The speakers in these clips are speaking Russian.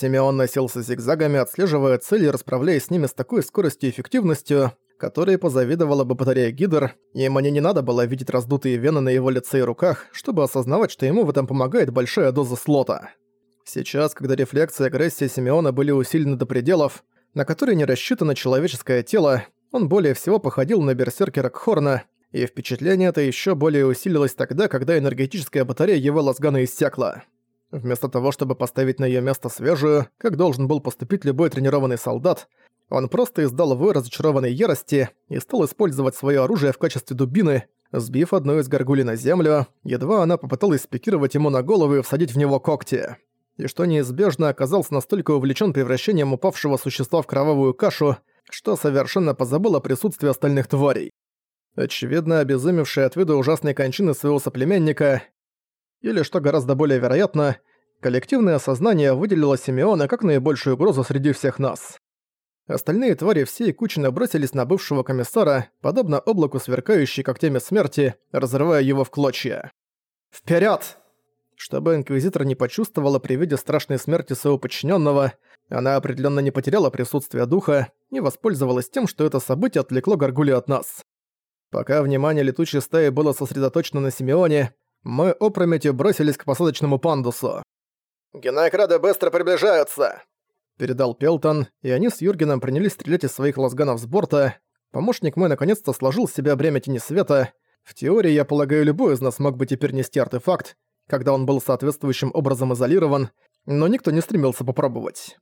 Симеон носился зигзагами, отслеживая цели и расправляясь с ними с такой скоростью и эффективностью, которой позавидовала бы батарея Гидр, и мне не надо было видеть раздутые вены на его лице и руках, чтобы осознавать, что ему в этом помогает большая доза слота. Сейчас, когда рефлексы и агрессия Симеона были усилены до пределов, на которые не рассчитано человеческое тело, он более всего походил на берсеркера Кхорна, и впечатление это еще более усилилось тогда, когда энергетическая батарея его лазгана иссякла. Вместо того, чтобы поставить на ее место свежую, как должен был поступить любой тренированный солдат, он просто издал вой разочарованной ярости и стал использовать свое оружие в качестве дубины, сбив одну из горгулей на землю, едва она попыталась спикировать ему на голову и всадить в него когти. И что неизбежно оказался настолько увлечен превращением упавшего существа в кровавую кашу, что совершенно позабыл о присутствии остальных тварей. Очевидно, обезумевший от вида ужасной кончины своего соплеменника, или, что гораздо более вероятно, коллективное сознание выделило Симеона как наибольшую угрозу среди всех нас. Остальные твари всей кучи набросились на бывшего комиссара, подобно облаку сверкающей когтями смерти, разрывая его в клочья. «Вперёд!» Чтобы Инквизитор не почувствовала при виде страшной смерти своего подчиненного, она определенно не потеряла присутствие духа и воспользовалась тем, что это событие отвлекло Гаргули от нас. Пока внимание летучей стаи было сосредоточено на Симеоне, мы опрометью бросились к посадочному пандусу. «Генокрады быстро приближаются!» Передал Пелтон, и они с Юргеном принялись стрелять из своих лазганов с борта. Помощник мой наконец-то сложил с себя бремя тени света. В теории, я полагаю, любой из нас мог бы теперь нести артефакт, когда он был соответствующим образом изолирован, но никто не стремился попробовать.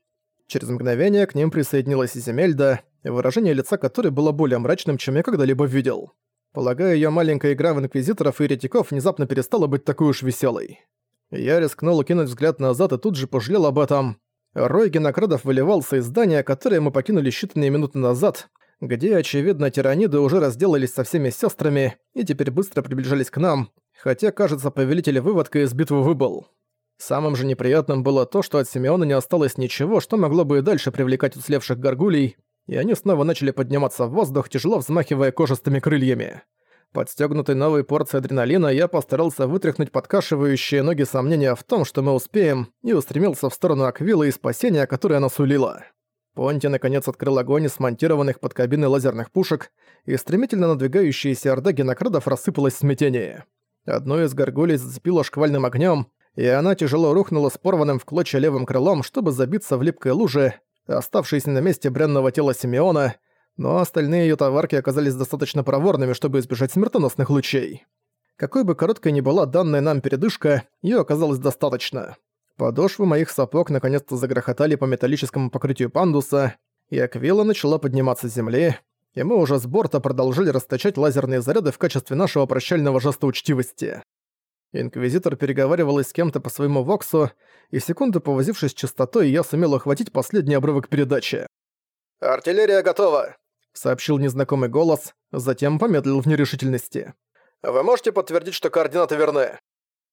Через мгновение к ним присоединилась Иземельда, выражение лица которой было более мрачным, чем я когда-либо видел. Полагаю, её маленькая игра в инквизиторов и еретиков внезапно перестала быть такой уж весёлой. Я рискнул кинуть взгляд назад и тут же пожалел об этом. Рой генокрадов выливался из здания, которое мы покинули считанные минуты назад, где, очевидно, тираниды уже разделались со всеми сёстрами и теперь быстро приближались к нам, хотя, кажется, повелитель выводка из битвы выбыл. Самым же неприятным было то, что от Симеона не осталось ничего, что могло бы и дальше привлекать уцелевших горгулей, и они снова начали подниматься в воздух, тяжело взмахивая кожистыми крыльями. Подстёгнутый новой порцией адреналина, я постарался вытряхнуть подкашивающие ноги сомнения в том, что мы успеем, и устремился в сторону Аквилы и спасения, которое она сулила. Понти наконец открыл огонь из смонтированных под кабиной лазерных пушек, и стремительно надвигающаяся орда генокрадов рассыпалась в смятении. Одну из горгулей зацепило шквальным огнем, и она тяжело рухнула с порванным в клочья левым крылом, чтобы забиться в липкой луже, оставшейся на месте бренного тела Симеона, но остальные ее товарки оказались достаточно проворными, чтобы избежать смертоносных лучей. Какой бы короткой ни была данная нам передышка, ее оказалось достаточно. Подошвы моих сапог наконец-то загрохотали по металлическому покрытию пандуса, и Аквила начала подниматься с земли, и мы уже с борта продолжили расточать лазерные заряды в качестве нашего прощального жеста учтивости. Инквизитор переговаривалась с кем-то по своему воксу, и секунду повозившись с частотой, я сумел охватить последний обрывок передачи. «Артиллерия готова», — сообщил незнакомый голос, затем помедлил в нерешительности. «Вы можете подтвердить, что координаты верны?»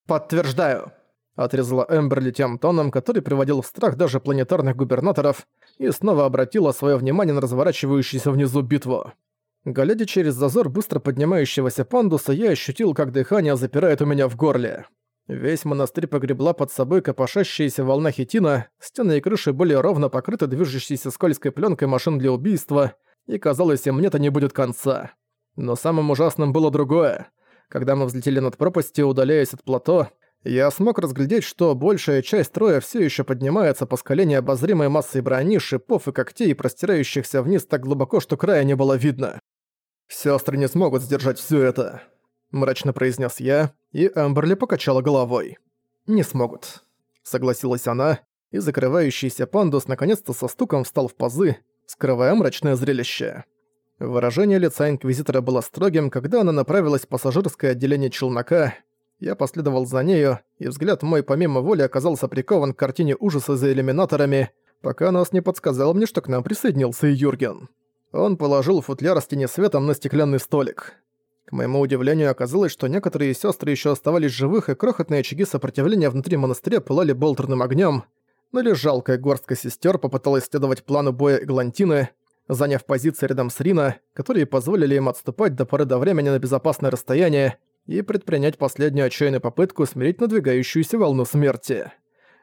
«Подтверждаю», — отрезала Эмберли тем тоном, который приводил в страх даже планетарных губернаторов, и снова обратила свое внимание на разворачивающуюся внизу битву. Глядя через зазор быстро поднимающегося пандуса, я ощутил, как дыхание запирает у меня в горле. Весь монастырь погребла под собой копошащаяся волна хитина, стены и крыши были ровно покрыты движущейся скользкой пленкой машин для убийства, и казалось, им нет и не будет конца. Но самым ужасным было другое. Когда мы взлетели над пропастью, удаляясь от плато, я смог разглядеть, что большая часть строя все еще поднимается по скале необозримой массой брони, шипов и когтей, простирающихся вниз так глубоко, что края не было видно. Сестры не смогут сдержать все это», — мрачно произнес я, и Амберли покачала головой. «Не смогут», — согласилась она, и закрывающийся пандус наконец-то со стуком встал в пазы, скрывая мрачное зрелище. Выражение лица Инквизитора было строгим, когда она направилась в пассажирское отделение челнока. Я последовал за нею, и взгляд мой помимо воли оказался прикован к картине ужаса за иллюминаторами, пока нос не подсказал мне, что к нам присоединился Юрген. Он положил футляр с тенесветом на стеклянный столик. К моему удивлению оказалось, что некоторые сестры еще оставались живых, и крохотные очаги сопротивления внутри монастыря пылали болтерным огнем, но лишь жалкая горстка сестер попыталась следовать плану боя Эглантины, заняв позиции рядом с Рина, которые позволили им отступать до поры до времени на безопасное расстояние и предпринять последнюю отчаянную попытку смирить надвигающуюся волну смерти.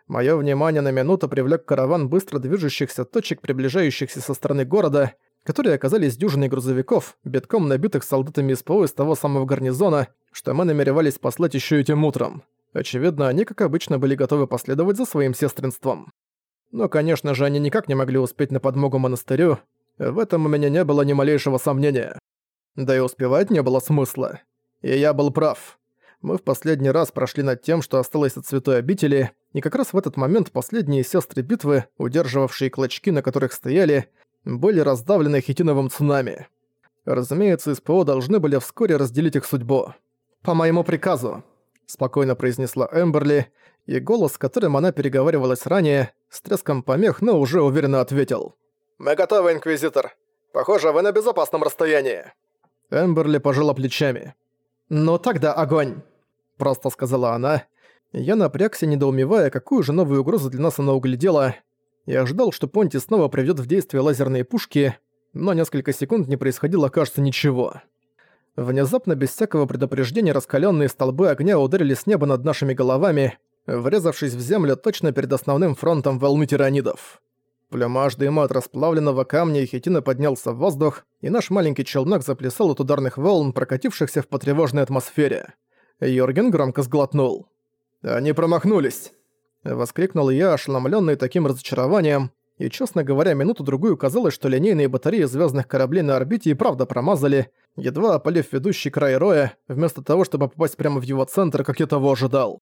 Моё внимание на минуту привлёк караван быстро движущихся точек, приближающихся со стороны города, которые оказались дюжиной грузовиков, битком набитых солдатами СПО из того самого гарнизона, что мы намеревались послать ещё этим утром. Очевидно, они, как обычно, были готовы последовать за своим сестринством. Но, конечно же, они никак не могли успеть на подмогу монастырю, в этом у меня не было ни малейшего сомнения. Да и успевать не было смысла. И я был прав. Мы в последний раз прошли над тем, что осталось от святой обители, и как раз в этот момент последние сестры битвы, удерживавшие клочки, на которых стояли, были раздавлены хитиновым цунами. Разумеется, СПО должны были вскоре разделить их судьбу. «По моему приказу», — спокойно произнесла Эмберли, и голос, с которым она переговаривалась ранее, с треском помех, но уже уверенно ответил. «Мы готовы, Инквизитор. Похоже, вы на безопасном расстоянии». Эмберли пожала плечами. «Ну тогда огонь!» Просто сказала она. Я напрягся, недоумевая, какую же новую угрозу для нас она углядела. Я ждал, что Понти снова приведет в действие лазерные пушки, но несколько секунд не происходило, кажется, ничего. Внезапно, без всякого предупреждения, раскаленные столбы огня ударили с неба над нашими головами, врезавшись в землю точно перед основным фронтом волны тиранидов. Плюмаж дыма от расплавленного камня и хитина поднялся в воздух, и наш маленький челнок заплясал от ударных волн, прокатившихся в потревожной атмосфере. Йорген громко сглотнул. «Они промахнулись!» Воскликнул я, ошеломлённый таким разочарованием, и, честно говоря, минуту-другую казалось, что линейные батареи звездных кораблей на орбите и правда промазали, едва опалив ведущий край роя, вместо того, чтобы попасть прямо в его центр, как я того ожидал.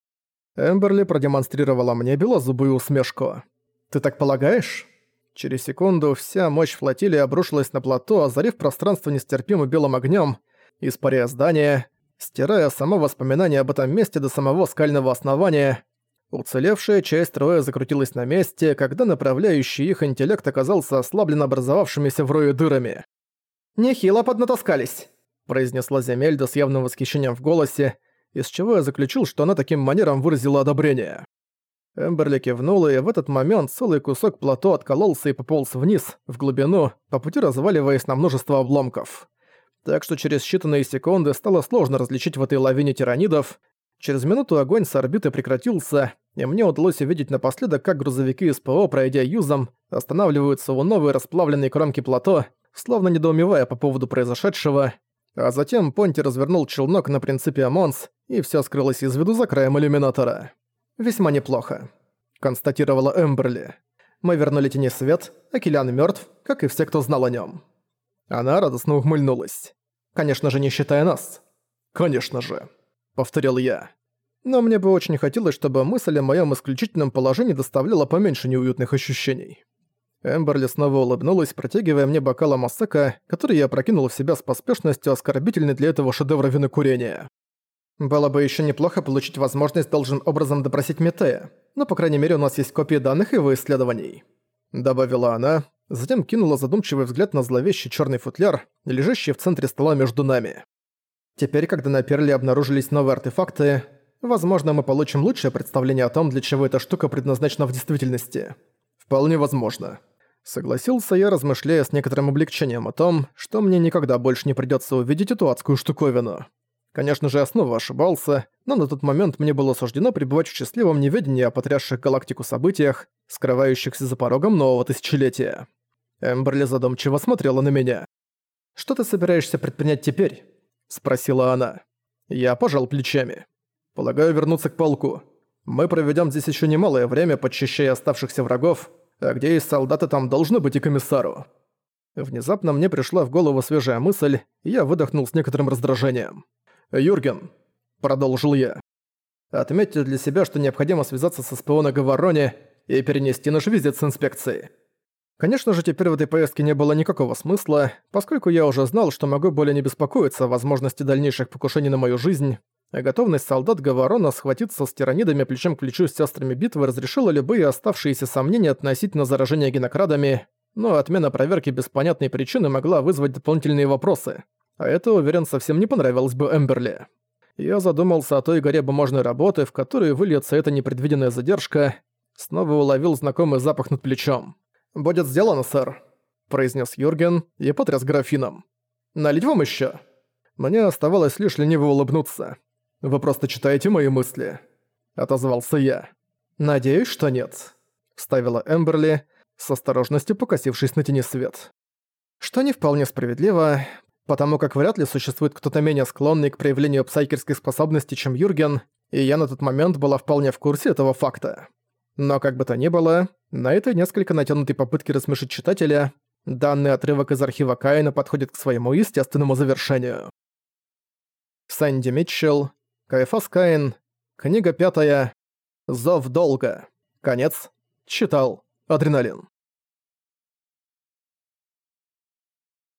Эмберли продемонстрировала мне белозубую усмешку. «Ты так полагаешь?» Через секунду вся мощь флотилии обрушилась на плато, озарив пространство нестерпимо белым огнем, испаряя здание, стирая само воспоминание об этом месте до самого скального основания. Уцелевшая часть роя закрутилась на месте, когда направляющий их интеллект оказался ослаблен образовавшимися в рое дырами. «Нехило поднатаскались», — произнесла Земельда с явным восхищением в голосе, из чего я заключил, что она таким манером выразила одобрение. Эмберли кивнула, и в этот момент целый кусок плато откололся и пополз вниз, в глубину, по пути разваливаясь на множество обломков. Так что через считанные секунды стало сложно различить в этой лавине тиранидов. Через минуту огонь с орбиты прекратился, и мне удалось увидеть напоследок, как грузовики СПО, пройдя юзом, останавливаются у новой расплавленной кромки плато, словно недоумевая по поводу произошедшего, а затем Понти развернул челнок на принципе Амонс, и все скрылось из виду за краем иллюминатора. «Весьма неплохо», — констатировала Эмберли. «Мы вернули тени свет, а Киллиан мёртв, как и все, кто знал о нём». Она радостно ухмыльнулась. «Конечно же, не считая нас». «Конечно же», — повторил я. Но мне бы очень хотелось, чтобы мысль о моём исключительном положении доставляла поменьше неуютных ощущений. Эмберли снова улыбнулась, протягивая мне бокал Амасека, который я прокинул в себя с поспешностью, оскорбительной для этого шедевра винокурения. Было бы еще неплохо получить возможность должным образом допросить Метея, но, по крайней мере, у нас есть копии данных его исследований», — добавила она, затем кинула задумчивый взгляд на зловещий черный футляр, лежащий в центре стола между нами. «Теперь, когда на Перле обнаружились новые артефакты, возможно, мы получим лучшее представление о том, для чего эта штука предназначена в действительности. Вполне возможно». Согласился я, размышляя с некоторым облегчением о том, что мне никогда больше не придется увидеть эту адскую штуковину. Конечно же, я снова ошибался, но на тот момент мне было суждено пребывать в счастливом неведении о потрясших галактику событиях, скрывающихся за порогом нового тысячелетия. Эмберли задумчиво смотрела на меня. «Что ты собираешься предпринять теперь?» – спросила она. Я пожал плечами. «Полагаю вернуться к полку. Мы проведем здесь еще немалое время, подчищая оставшихся врагов, а где есть солдаты, там должны быть и комиссару». Внезапно мне пришла в голову свежая мысль, и я выдохнул с некоторым раздражением. «Юрген», — продолжил я, — «отметьте для себя, что необходимо связаться со СПО на Гавароне и перенести наш визит с инспекцией». Конечно же, теперь в этой поездке не было никакого смысла, поскольку я уже знал, что могу более не беспокоиться о возможности дальнейших покушений на мою жизнь, а готовность солдат Гаварона схватиться с тиранидами плечом к плечу с сестрами битвы разрешила любые оставшиеся сомнения относительно заражения генокрадами, но отмена проверки без понятной причины могла вызвать дополнительные вопросы. А это, уверен, совсем не понравилось бы Эмберли. Я задумался о той горе бумажной работы, в которую выльется эта непредвиденная задержка. Снова уловил знакомый запах над плечом. «Будет сделано, сэр», — произнес Юрген и потряс графином. «Налить вам еще? Мне оставалось лишь лениво улыбнуться. «Вы просто читаете мои мысли», — отозвался я. «Надеюсь, что нет», — вставила Эмберли, с осторожностью покосившись на тени свет. Что не вполне справедливо, потому как вряд ли существует кто-то менее склонный к проявлению псайкерских способностей, чем Юрген, и я на тот момент была вполне в курсе этого факта. Но как бы то ни было, на этой несколько натянутой попытки рассмешить читателя, данный отрывок из архива Каина подходит к своему естественному завершению. Сэнди Митчелл, Кайфас Каин, книга пятая, Зов долга. Конец. Читал. Адреналин.